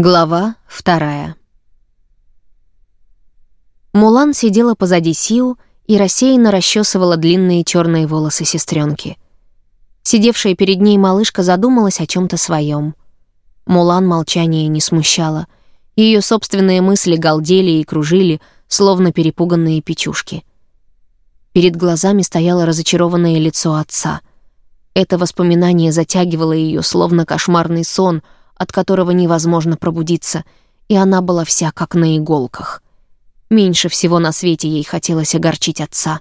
Глава вторая. Мулан сидела позади Сиу и рассеянно расчесывала длинные черные волосы сестренки. Сидевшая перед ней малышка задумалась о чем то своем. Мулан молчание не смущало. Ее собственные мысли галдели и кружили, словно перепуганные печушки. Перед глазами стояло разочарованное лицо отца. Это воспоминание затягивало ее, словно кошмарный сон — от которого невозможно пробудиться, и она была вся как на иголках. Меньше всего на свете ей хотелось огорчить отца.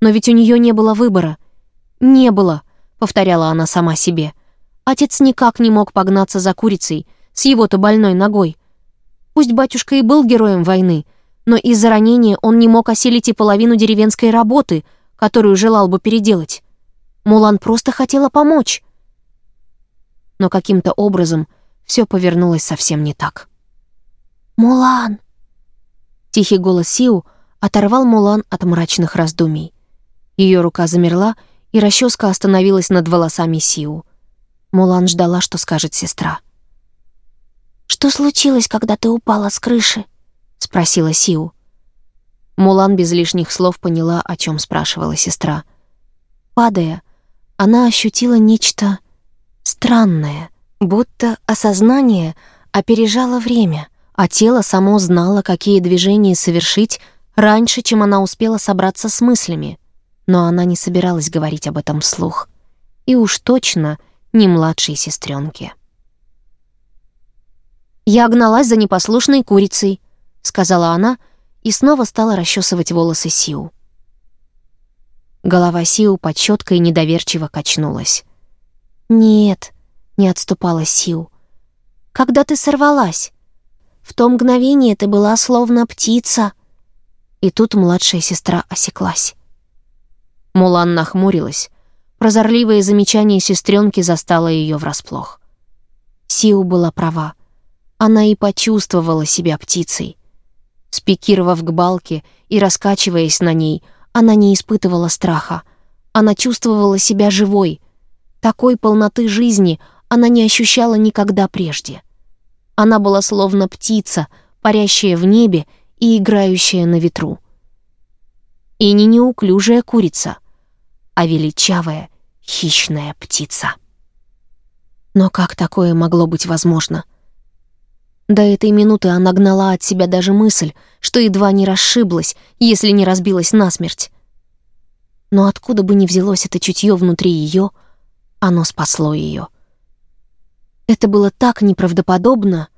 Но ведь у нее не было выбора. «Не было», — повторяла она сама себе. Отец никак не мог погнаться за курицей с его-то больной ногой. Пусть батюшка и был героем войны, но из-за ранения он не мог осилить и половину деревенской работы, которую желал бы переделать. Мулан просто хотела помочь. Но каким-то образом все повернулось совсем не так. «Мулан!» Тихий голос Сиу оторвал Мулан от мрачных раздумий. Ее рука замерла, и расческа остановилась над волосами Сиу. Мулан ждала, что скажет сестра. «Что случилось, когда ты упала с крыши?» — спросила Сиу. Мулан без лишних слов поняла, о чем спрашивала сестра. Падая, она ощутила нечто странное — Будто осознание опережало время, а тело само знало, какие движения совершить раньше, чем она успела собраться с мыслями. Но она не собиралась говорить об этом вслух. И уж точно не младшей сестренке. «Я гналась за непослушной курицей», — сказала она и снова стала расчесывать волосы Сиу. Голова Сиу под щеткой недоверчиво качнулась. «Нет», не отступала Сил. «Когда ты сорвалась? В то мгновение ты была словно птица». И тут младшая сестра осеклась. Мулан нахмурилась. Прозорливое замечание сестренки застало ее врасплох. Сиу была права. Она и почувствовала себя птицей. Спикировав к балке и раскачиваясь на ней, она не испытывала страха. Она чувствовала себя живой. Такой полноты жизни она не ощущала никогда прежде. Она была словно птица, парящая в небе и играющая на ветру. И не неуклюжая курица, а величавая хищная птица. Но как такое могло быть возможно? До этой минуты она гнала от себя даже мысль, что едва не расшиблась, если не разбилась насмерть. Но откуда бы ни взялось это чутье внутри ее, оно спасло ее. Это было так неправдоподобно.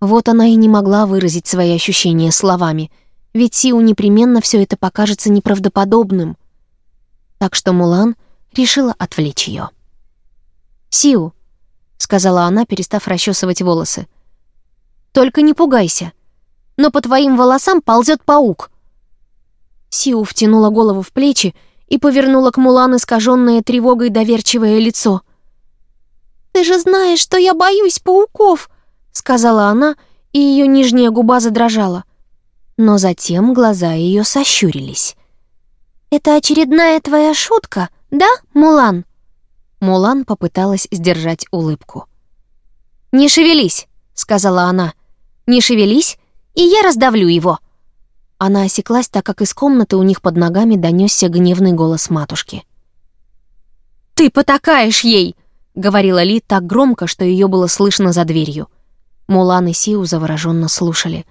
Вот она и не могла выразить свои ощущения словами, ведь Сиу непременно все это покажется неправдоподобным. Так что Мулан решила отвлечь ее. «Сиу», — сказала она, перестав расчесывать волосы, — «только не пугайся, но по твоим волосам ползет паук». Сиу втянула голову в плечи и повернула к Мулан искаженное тревогой доверчивое лицо — «Ты же знаешь, что я боюсь пауков», — сказала она, и ее нижняя губа задрожала. Но затем глаза ее сощурились. «Это очередная твоя шутка, да, Мулан?» Мулан попыталась сдержать улыбку. «Не шевелись», — сказала она. «Не шевелись, и я раздавлю его». Она осеклась, так как из комнаты у них под ногами донесся гневный голос матушки. «Ты потакаешь ей!» — говорила Ли так громко, что ее было слышно за дверью. Мулан и Сиу завороженно слушали.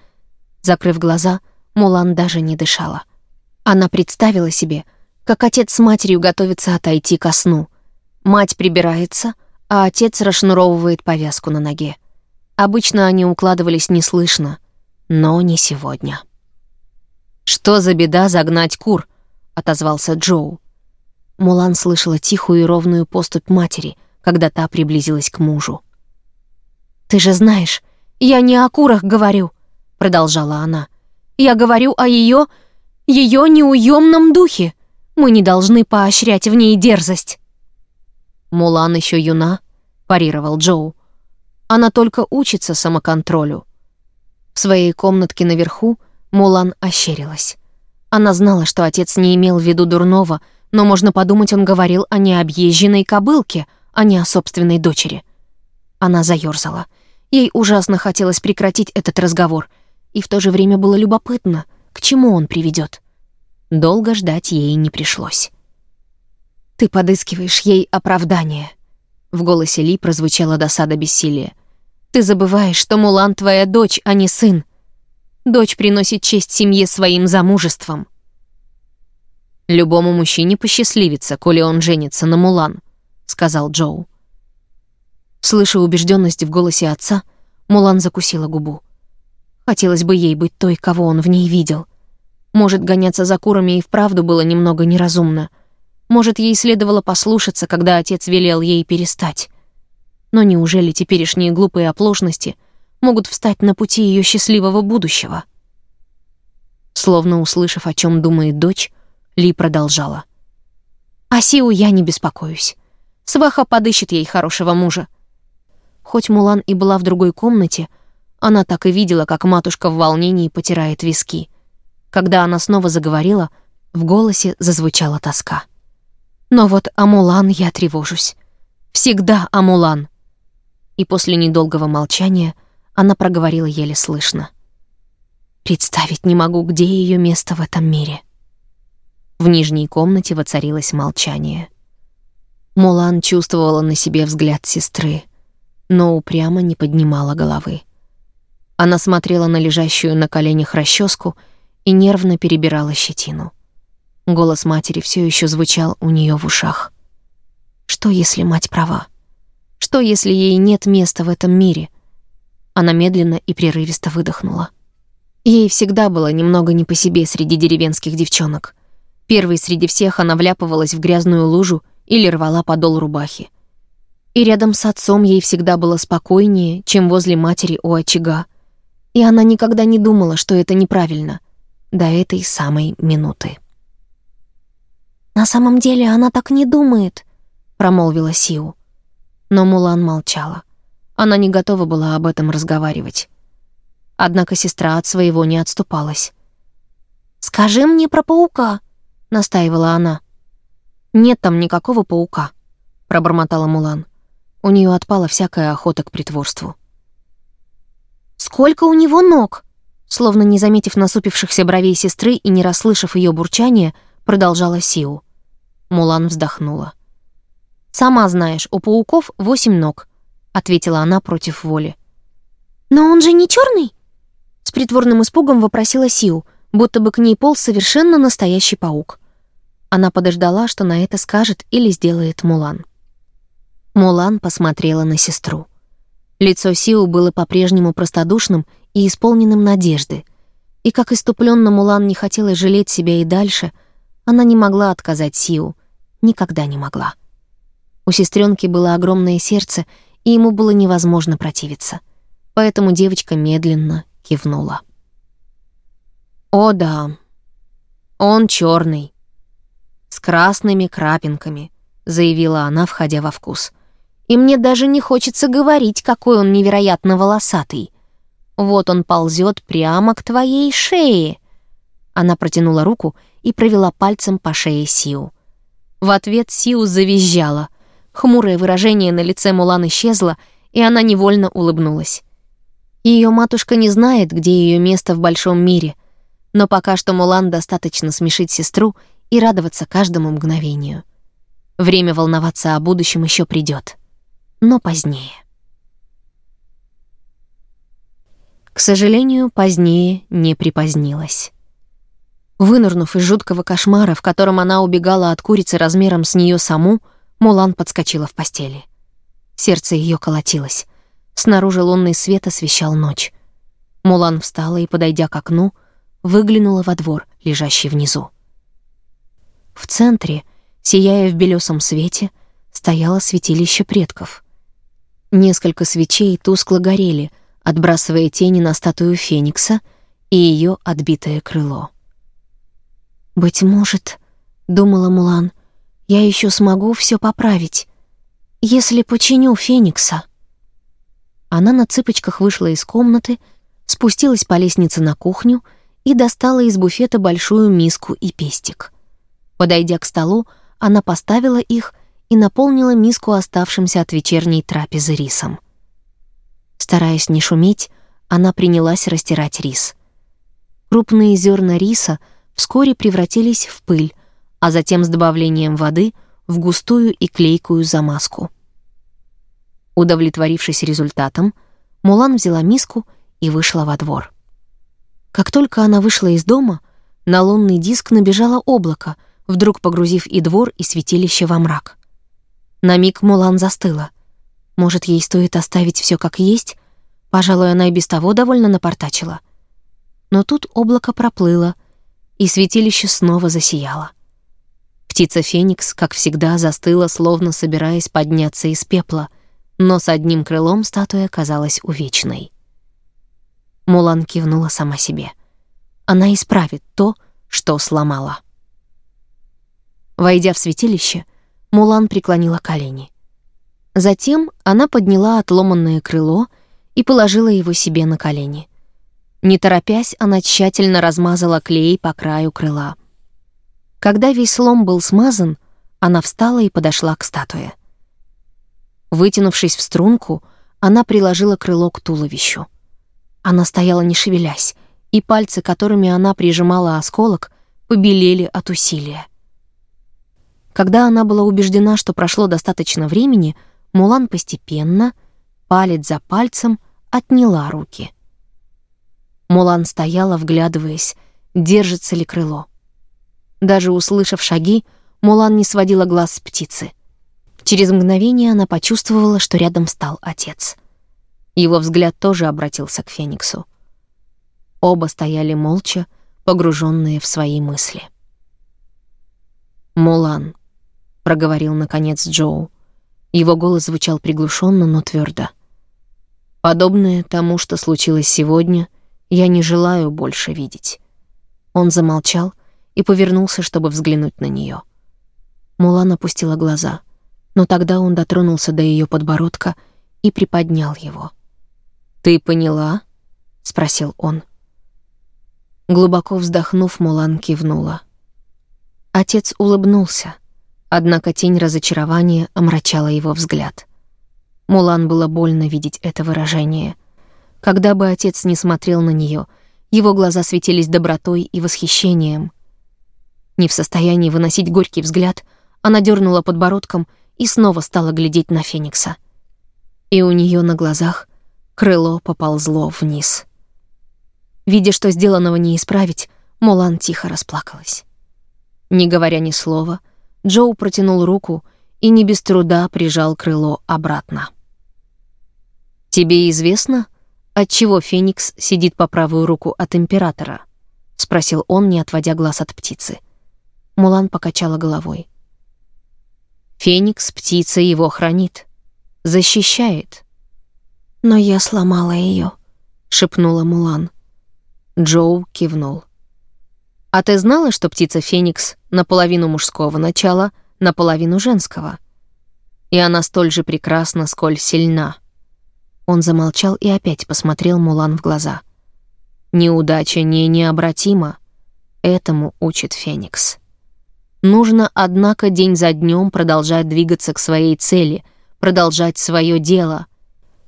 Закрыв глаза, Мулан даже не дышала. Она представила себе, как отец с матерью готовится отойти ко сну. Мать прибирается, а отец расшнуровывает повязку на ноге. Обычно они укладывались неслышно, но не сегодня. «Что за беда загнать кур?» — отозвался Джоу. Мулан слышала тихую и ровную поступь матери — когда та приблизилась к мужу. «Ты же знаешь, я не о курах говорю», — продолжала она. «Я говорю о ее, ее неуемном духе. Мы не должны поощрять в ней дерзость». «Мулан еще юна», — парировал Джоу. «Она только учится самоконтролю». В своей комнатке наверху Мулан ощерилась. Она знала, что отец не имел в виду дурного, но можно подумать, он говорил о необъезженной кобылке — а не о собственной дочери. Она заёрзала. Ей ужасно хотелось прекратить этот разговор, и в то же время было любопытно, к чему он приведет. Долго ждать ей не пришлось. «Ты подыскиваешь ей оправдание», — в голосе Ли прозвучала досада бессилия. «Ты забываешь, что Мулан твоя дочь, а не сын. Дочь приносит честь семье своим замужеством». «Любому мужчине посчастливится, коли он женится на Мулан», — сказал Джоу. Слыша убежденность в голосе отца, Мулан закусила губу. Хотелось бы ей быть той, кого он в ней видел. Может, гоняться за курами и вправду было немного неразумно. Может, ей следовало послушаться, когда отец велел ей перестать. Но неужели теперешние глупые оплошности могут встать на пути ее счастливого будущего? Словно услышав, о чем думает дочь, ли продолжала. «О Сиу я не беспокоюсь. Сваха подыщет ей хорошего мужа. Хоть Мулан и была в другой комнате, она так и видела, как матушка в волнении потирает виски. Когда она снова заговорила, в голосе зазвучала тоска. «Но вот о Мулан я тревожусь. Всегда о Мулан». И после недолгого молчания она проговорила еле слышно. «Представить не могу, где ее место в этом мире». В нижней комнате воцарилось молчание. Мулан чувствовала на себе взгляд сестры, но упрямо не поднимала головы. Она смотрела на лежащую на коленях расческу и нервно перебирала щетину. Голос матери все еще звучал у нее в ушах. Что, если мать права? Что, если ей нет места в этом мире? Она медленно и прерывисто выдохнула. Ей всегда было немного не по себе среди деревенских девчонок — Первой среди всех она вляпывалась в грязную лужу или рвала подол рубахи. И рядом с отцом ей всегда было спокойнее, чем возле матери у очага. И она никогда не думала, что это неправильно, до этой самой минуты. «На самом деле она так не думает», — промолвила Сиу. Но Мулан молчала. Она не готова была об этом разговаривать. Однако сестра от своего не отступалась. «Скажи мне про паука», — настаивала она. «Нет там никакого паука», — пробормотала Мулан. У нее отпала всякая охота к притворству. «Сколько у него ног?» Словно не заметив насупившихся бровей сестры и не расслышав ее бурчания, продолжала Сиу. Мулан вздохнула. «Сама знаешь, у пауков восемь ног», — ответила она против воли. «Но он же не черный? С притворным испугом вопросила Сиу, будто бы к ней полз совершенно настоящий паук. Она подождала, что на это скажет или сделает Мулан. Мулан посмотрела на сестру. Лицо Сиу было по-прежнему простодушным и исполненным надежды. И как иступленно Мулан не хотела жалеть себя и дальше, она не могла отказать Сиу. Никогда не могла. У сестренки было огромное сердце, и ему было невозможно противиться. Поэтому девочка медленно кивнула. «О да, он черный, красными крапинками», — заявила она, входя во вкус. «И мне даже не хочется говорить, какой он невероятно волосатый. Вот он ползет прямо к твоей шее». Она протянула руку и провела пальцем по шее Сиу. В ответ Сиу завизжала. Хмурое выражение на лице Мулан исчезло, и она невольно улыбнулась. Ее матушка не знает, где ее место в большом мире, но пока что Мулан достаточно смешить сестру и радоваться каждому мгновению. Время волноваться о будущем еще придет, но позднее. К сожалению, позднее не припозднилось. Вынырнув из жуткого кошмара, в котором она убегала от курицы размером с нее саму, Мулан подскочила в постели. Сердце ее колотилось. Снаружи лунный свет освещал ночь. Мулан встала и, подойдя к окну, выглянула во двор, лежащий внизу. В центре, сияя в белесом свете, стояло святилище предков. Несколько свечей тускло горели, отбрасывая тени на статую Феникса и ее отбитое крыло. «Быть может, — думала Мулан, — я еще смогу все поправить, если починю Феникса». Она на цыпочках вышла из комнаты, спустилась по лестнице на кухню и достала из буфета большую миску и пестик. Подойдя к столу, она поставила их и наполнила миску оставшимся от вечерней трапезы рисом. Стараясь не шуметь, она принялась растирать рис. Крупные зерна риса вскоре превратились в пыль, а затем с добавлением воды — в густую и клейкую замазку. Удовлетворившись результатом, Мулан взяла миску и вышла во двор. Как только она вышла из дома, на лунный диск набежало облако, вдруг погрузив и двор, и святилище во мрак. На миг Мулан застыла. Может, ей стоит оставить все как есть? Пожалуй, она и без того довольно напортачила. Но тут облако проплыло, и святилище снова засияло. Птица Феникс, как всегда, застыла, словно собираясь подняться из пепла, но с одним крылом статуя казалась увечной. Мулан кивнула сама себе. Она исправит то, что сломала. Войдя в святилище, Мулан преклонила колени. Затем она подняла отломанное крыло и положила его себе на колени. Не торопясь, она тщательно размазала клей по краю крыла — когда весь лом был смазан, она встала и подошла к статуе. Вытянувшись в струнку, она приложила крыло к туловищу. Она стояла не шевелясь, и пальцы, которыми она прижимала осколок, побелели от усилия. Когда она была убеждена, что прошло достаточно времени, Мулан постепенно, палец за пальцем, отняла руки. Мулан стояла, вглядываясь, держится ли крыло. Даже услышав шаги, Мулан не сводила глаз с птицы. Через мгновение она почувствовала, что рядом стал отец. Его взгляд тоже обратился к Фениксу. Оба стояли молча, погруженные в свои мысли. «Мулан», — проговорил наконец Джоу. Его голос звучал приглушенно, но твердо. «Подобное тому, что случилось сегодня, я не желаю больше видеть». Он замолчал, и повернулся, чтобы взглянуть на нее. Мулан опустила глаза, но тогда он дотронулся до ее подбородка и приподнял его. «Ты поняла?» — спросил он. Глубоко вздохнув, Мулан кивнула. Отец улыбнулся, однако тень разочарования омрачала его взгляд. Мулан было больно видеть это выражение. Когда бы отец не смотрел на нее, его глаза светились добротой и восхищением — не в состоянии выносить горький взгляд, она дернула подбородком и снова стала глядеть на Феникса. И у нее на глазах крыло поползло вниз. Видя, что сделанного не исправить, Мулан тихо расплакалась. Не говоря ни слова, Джоу протянул руку и не без труда прижал крыло обратно. «Тебе известно, отчего Феникс сидит по правую руку от Императора?» — спросил он, не отводя глаз от птицы. — Мулан покачала головой. Феникс, птица, его хранит. Защищает. Но я сломала ее, шепнула Мулан. Джоу кивнул. А ты знала, что птица Феникс наполовину мужского начала, наполовину женского? И она столь же прекрасна, сколь сильна. Он замолчал и опять посмотрел Мулан в глаза. Неудача не необратима. Этому учит Феникс. Нужно, однако, день за днем продолжать двигаться к своей цели, продолжать свое дело.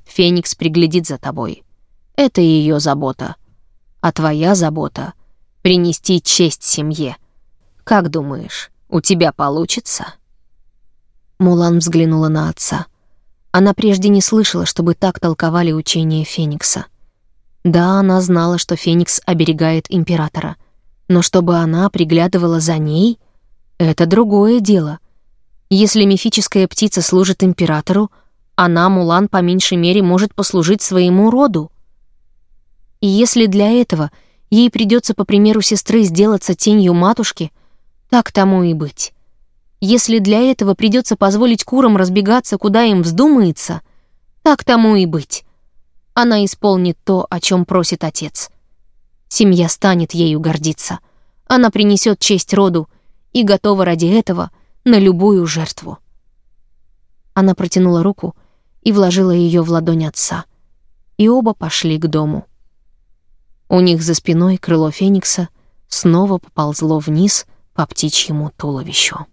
Феникс приглядит за тобой. Это ее забота. А твоя забота — принести честь семье. Как думаешь, у тебя получится?» Мулан взглянула на отца. Она прежде не слышала, чтобы так толковали учение Феникса. Да, она знала, что Феникс оберегает императора, но чтобы она приглядывала за ней — это другое дело. Если мифическая птица служит императору, она, Мулан, по меньшей мере, может послужить своему роду. И если для этого ей придется, по примеру сестры, сделаться тенью матушки, так тому и быть. Если для этого придется позволить курам разбегаться, куда им вздумается, так тому и быть. Она исполнит то, о чем просит отец. Семья станет ею гордиться. Она принесет честь роду, и готова ради этого на любую жертву. Она протянула руку и вложила ее в ладонь отца, и оба пошли к дому. У них за спиной крыло Феникса снова поползло вниз по птичьему туловищу.